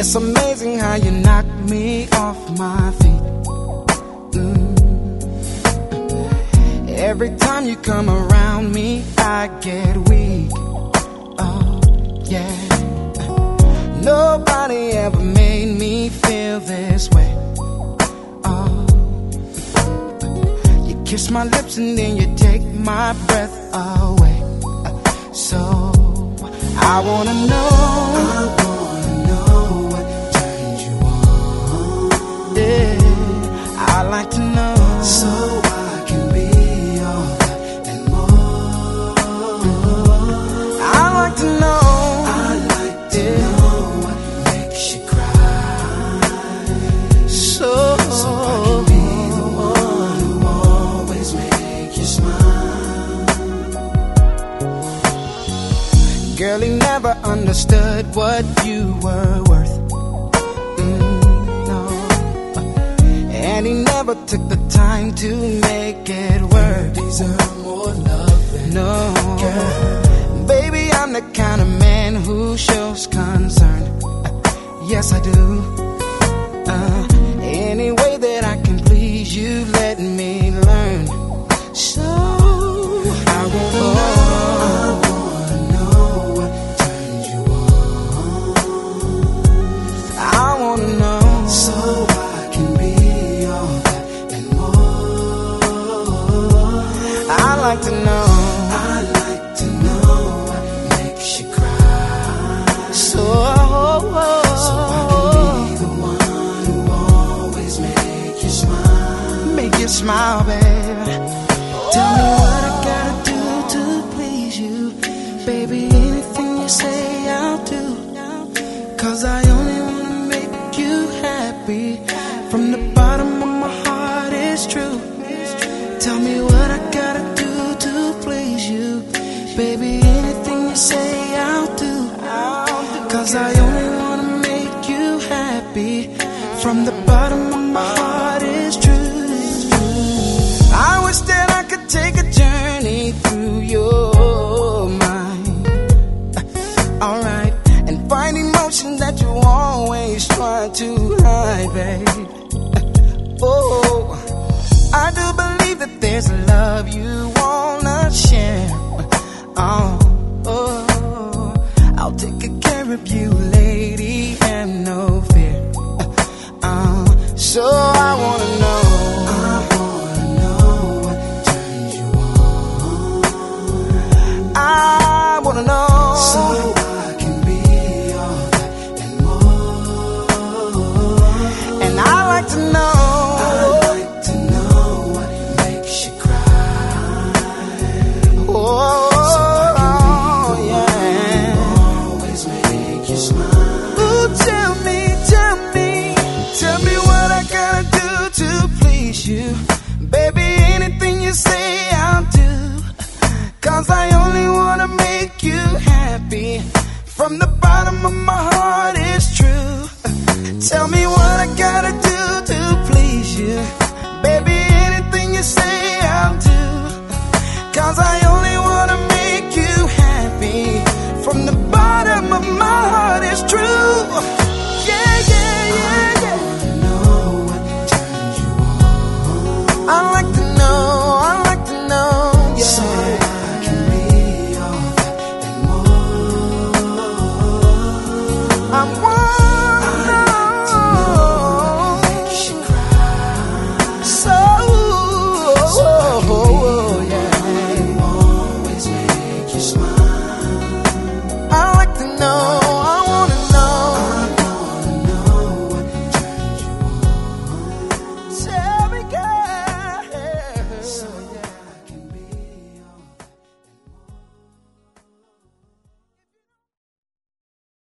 It's amazing how you knock me off my feet. Mm. Every time you come around me, I get weak. Oh, yeah. Nobody ever made me feel this way. Oh, you kiss my lips and then you take my breath away. So I wanna know. So I can be all and more. I like to know. I like to know what makes you cry. So, I can be the one always make you smile. girl, he never understood what you were worth. Never took the time to make it work. Deserve more loving. No, baby, I'm the kind of man who shows concern. Yes, I do. Uh, smile. baby. Tell me what I gotta do to please you. Baby, anything you say, I'll do. Cause I only wanna make you happy. From the bottom of my heart, it's true. Tell me what I gotta do to please you. Baby, anything you say, I'll do. Cause I only wanna make you happy. From the bottom of my heart, Alright, and find emotion that you always try to hide, babe. Oh, I do believe From the bottom of my heart, it's true. Tell me what I gotta do to please you. Baby, anything you say, I'll do. Cause I only wanna make you happy. From the bottom of my heart, it's true. smile.